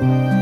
Bye.